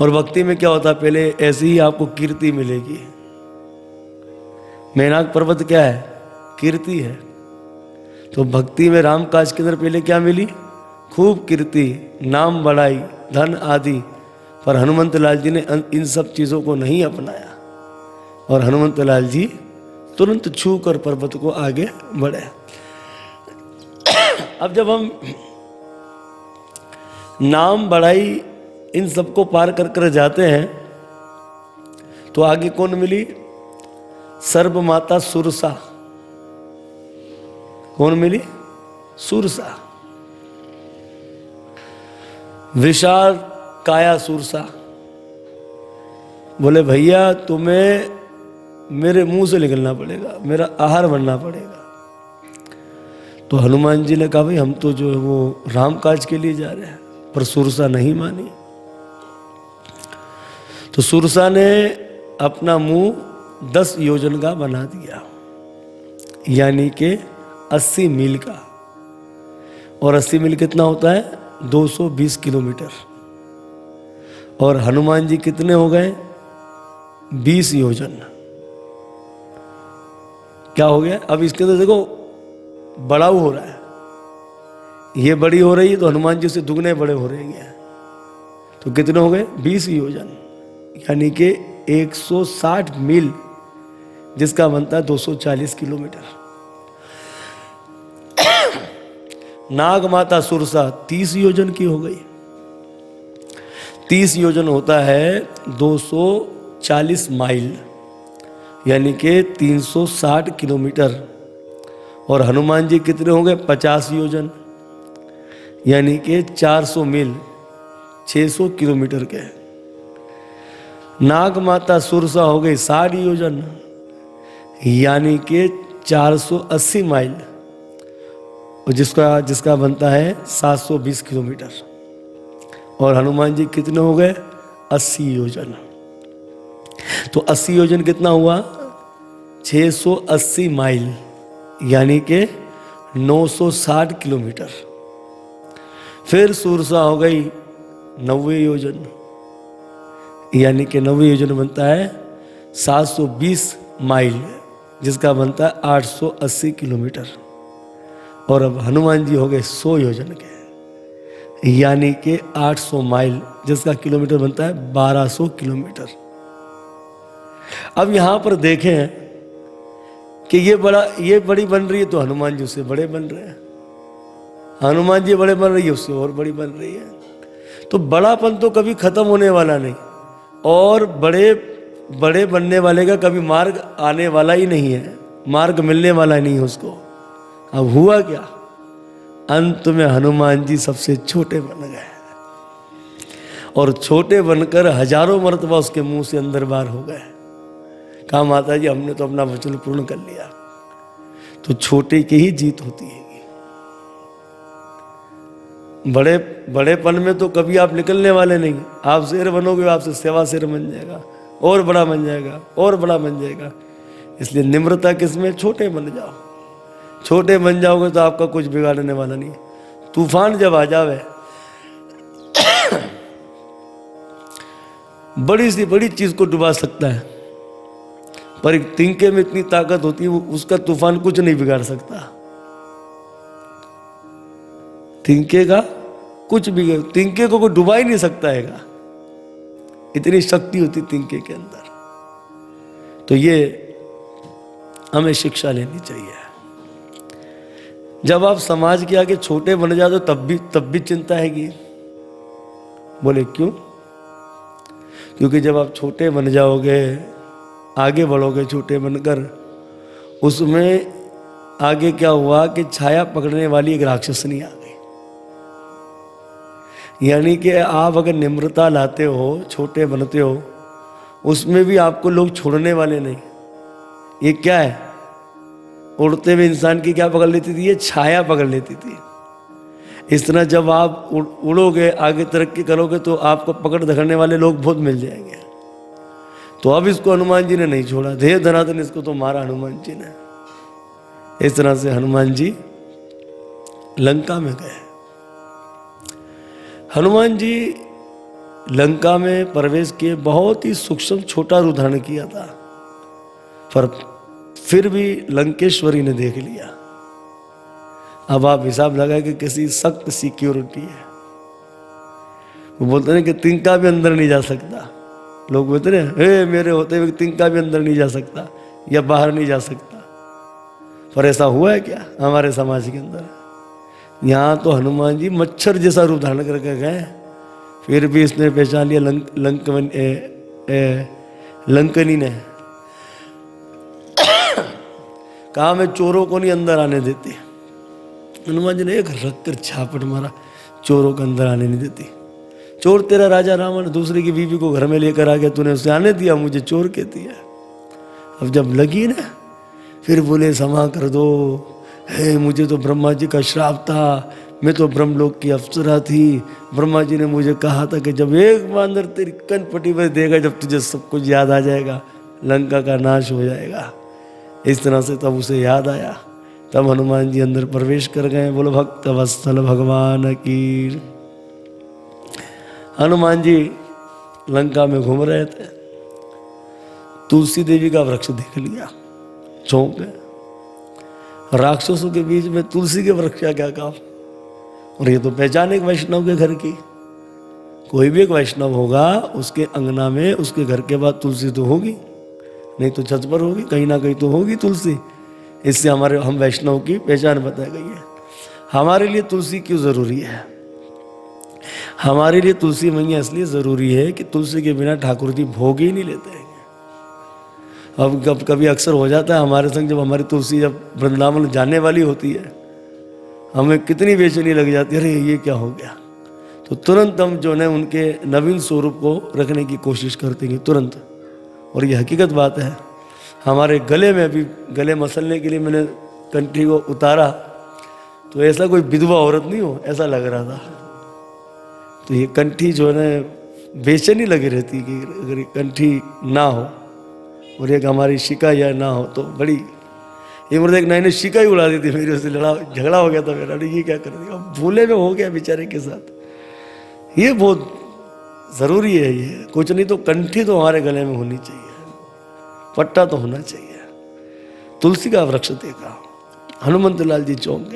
और भक्ति में क्या होता है? पहले ऐसी ही आपको कीर्ति मिलेगी। मैनाक पर्वत क्या है? कीर्ति है। तो भक्ति में राम काज के अंदर पहले क्या मिली? खूब कीर्ति, नाम बढ़ाई, धन आदि। पर हनुमंत लाल जी ने इन सब चीज़ों को नहीं अपनाया। और हनुमंत लाल जी तुरंत छू कर पर्वत को आगे बढ़े। अब जब हम नाम बढ़ाई इन सबको पार कर कर जाते हैं तो आगे कौन मिली? सर्व माता सुरसा। कौन मिली? सुरसा। विशाल काया सुरसा। बोले, भैया, तुम्हें मेरे मुँह से निकलना पड़ेगा, मेरा आहार बनना पड़ेगा। तो हनुमान जी ने कहा, भाई, हम तो जो है वो राम काज के लिए जा रहे हैं, पर सुरसा नहीं मानी। तो सुरसा ने अपना मुँह दस योजन का बना दिया। यानी कि अस्सी मील का। और अस्सी मील कितना होता है? 220 किलोमीटर। और हनुमान जी कितने हो गए? 20 योजन। क्या हो गया? अब इसके अंदर देखो बड़ाऊ हो रहा है। ये बड़ी हो रही है तो हनुमान जी से दुगने बड़े हो रहे हैं। तो कितने हो गए? 20 योजन। यानी कि 160 मील, जिसका बनता है 240 किलोमीटर। नाग माता सुरसा 30 योजन की हो गई। 30 योजन होता है 240 माइल, यानी कि 360 किलोमीटर। और हनुमान जी कितने होंगे? 50 योजन, यानी कि 400 मील 600 किलोमीटर के। नाग माता सुरसा हो गई साठ योजन। यानी कि 480 माइल, और जिसका जिसका बनता है 720 किलोमीटर। और हनुमान जी कितने हो गए? 80 योजन। तो 80 योजन कितना हुआ? 680 माइल, यानी कि 960 किलोमीटर। फिर सुरसा हो गई नब्बे योजन। यानी कि नब्बे योजन बनता है 720 माइल, जिसका बनता है 880 किलोमीटर। और अब हनुमान जी हो गए सौ योजन के। यानी कि 800 माइल, जिसका किलोमीटर बनता है 1200 किलोमीटर। अब यहाँ पर देखें कि ये बड़ा, ये बड़ी बन रही है तो हनुमान जी उससे बड़े बन रहे हैं। हनुमान जी बड़े बन रही है, उससे और बड़ी बन रही है। तो बड़ापन तो कभी खत्म होने वाला नहीं। और बड़े बड़े बनने वाले का कभी मार्ग आने वाला ही नहीं है। मार्ग मिलने वाला ही नहीं है उसको। अब हुआ क्या? अंत में हनुमान जी सबसे छोटे बन गए। और छोटे बनकर हज़ारों मरतबा उसके मुँह से अंदर बार हो गए। कहा, माता जी, हमने तो अपना वचन पूर्ण कर लिया। तो छोटे की ही जीत होती है। बड़े, बड़ेपन में तो कभी आप निकलने वाले नहीं। आप शेर बनोगे, आपसे सेवा शेर बन जाएगा, और बड़ा बन जाएगा, और बड़ा बन जाएगा। इसलिए निम्रता किसमें? छोटे बन जाओ। छोटे बन जाओगे तो आपका कुछ बिगाड़ने वाला नहीं। तूफ़ान जब आ जावे, बड़ी सी, बड़ी चीज़ को डुबा सकता है, पर एक तिंके में इतनी ताकत होती है उसका तूफ़ान कुछ नहीं बिगाड़ सकता। तिनके का कुछ भी तिनके को कोई डुबा ही नहीं सकता है इतनी शक्ति होती तिनके के अंदर। तो ये हमें शिक्षा लेनी चाहिए। जब आप समाज के आगे छोटे बन जाते हो तब भी तब भी चिंता हैगी। बोले, क्यों? क्योंकि जब आप छोटे बन जाओगे, आगे बढ़ोगे छोटे बनकर, उसमें आगे क्या हुआ कि छाया पकड़ने वाली एक राक्षसनी आ गई। यानी कि आप अगर निम्रता लाते हो, छोटे बनते हो, उसमें भी आपको लोग छोड़ने वाले नहीं। ये क्या है? उड़ते हुए इंसान की क्या पकड़ लेती थी? ये छाया पकड़ लेती थी। इस तरह जब आप उड़ोगे, आगे तरक्की करोगे तो आपको पकड़ धकड़ने वाले लोग बहुत मिल जाएँगे। तो अब इसको हनुमान जी ने नहीं छोड़ा। धे धनाधन इसको तो मारा हनुमान जी ने। इस तरह से हनुमान जी लंका में गए। हनुमान जी लंका में प्रवेश किए, बहुत ही सूक्ष्म छोटा रूप धारण किया था। पर फिर भी लंकेश्वरी ने देख लिया। अब आप हिसाब लगा कि किसी सख्त सिक्योरिटी है। वो बोलते हैं कि तिनका भी अंदर नहीं जा सकता। लोग बोलते हैं, हे मेरे होते हुए तिनका भी अंदर नहीं जा सकता या बाहर नहीं जा सकता। पर ऐसा हुआ है क्या? हमारे समाज के अंदर। यहाँ तो हनुमान जी मच्छर जैसा रूप धारण करके गए। फिर भी इसने पहचान लिया लंक लंकवन ए, ए, लंकनी ने। कहा मैं चोरों को नहीं अंदर आने देती। हनुमान जी ने एक रख कर छापट मारा चोरों को अंदर आने नहीं देती। चोर तेरा राजा रावण दूसरे की बीवी को घर में लेकर आ गया तूने उसे आने दिया मुझे चोर कहती है। अब जब लगी ना फिर बोले समा कर दो। हे, मुझे तो ब्रह्मा जी का श्राप था। मैं तो ब्रह्मलोक की अप्सरा थी। ब्रह्मा जी ने मुझे कहा था कि जब एक बार अंदर तेरी कनपट्टी पर देगा, जब तुझे सब कुछ याद आ जाएगा, लंका का नाश हो जाएगा। इस तरह से तब उसे याद आया। तब हनुमान जी अंदर प्रवेश कर गए, बोलो, भक्त वत्सल भगवान की हनुमान जी लंका में घूम रहे थे। तुलसी देवी का वृक्ष देख लिया, चौंक गए। राक्षसों के बीच में तुलसी के वृक्ष का क्या काम? और ये तो पहचान एक वैष्णव के घर की। कोई भी एक वैष्णव होगा, उसके अंगना में उसके घर के बाद तुलसी तो होगी। नहीं तो छत पर होगी, कहीं ना कहीं तो होगी तुलसी। इससे हमारे, हम वैष्णव की पहचान बताई गई है। हमारे लिए तुलसी क्यों ज़रूरी है? हमारे लिए तुलसी मैया इसलिए ज़रूरी है कि तुलसी के बिना ठाकुर जी भोग ही नहीं लेते। हैं अब कब, कभी अक्सर हो जाता है हमारे संग जब हमारी तुलसी जब वृंदावन जाने वाली होती है, हमें कितनी बेचैनी लग जाती है, अरे, ये क्या हो गया? तो तुरंत हम जो है उनके नवीन स्वरूप को रखने की कोशिश करते हैं तुरंत। और ये हकीकत बात है, हमारे गले में अभी गले मसलने के लिए मैंने कंठी को उतारा तो ऐसा कोई विधवा औरत नहीं हो, ऐसा लग रहा था। तो ये कंठी जो है बेचैनी लगी रहती कि अगर ये कंठी ना हो और एक हमारी शिका या ना हो तो बड़ी ये मुझे एक नई नई शिका ही उड़ा दी थी मेरी उससे लड़ा, झगड़ा हो गया था मेरा ये क्या कर दिया? भूले में हो गया बेचारे के साथ। ये बहुत ज़रूरी है ये। कुछ नहीं तो कंठी तो हमारे गले में होनी चाहिए। पट्टा तो होना चाहिए। तुलसी का वृक्ष देखा। हनुमंत लाल जी चौंक गए।